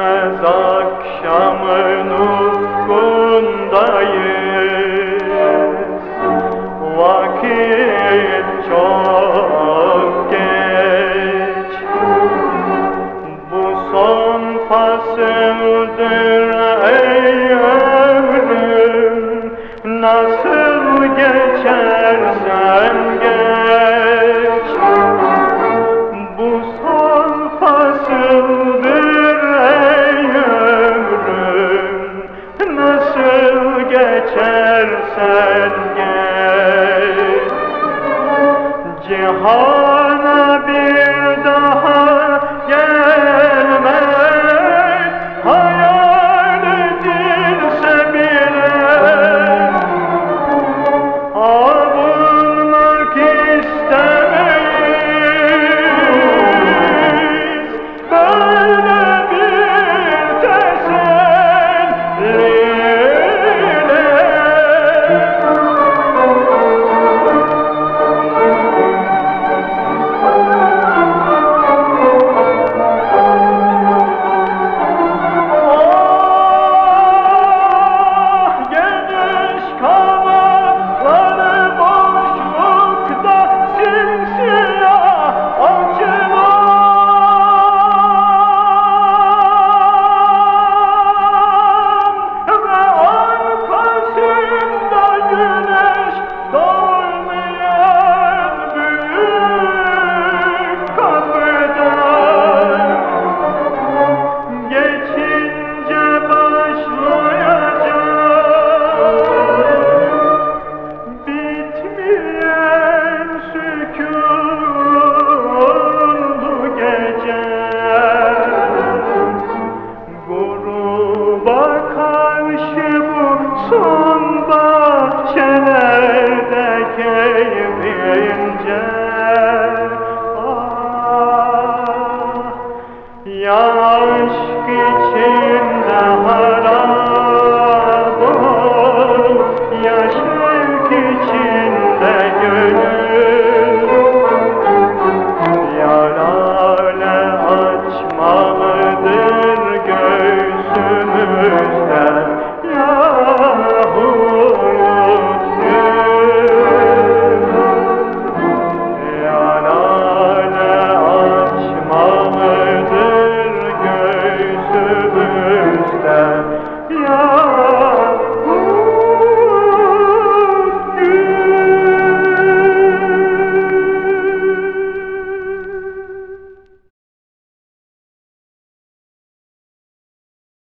Sönmez akşamın ufkundayız. Vakit çok geç. Bu son fasıldır ey ömrüm. Nasıl geçersen geç Cihana bir daha gelme Hayal edilse bile Avunmak istemeyiz. Böyle Dursun bahçelerde keyfince Ah, yar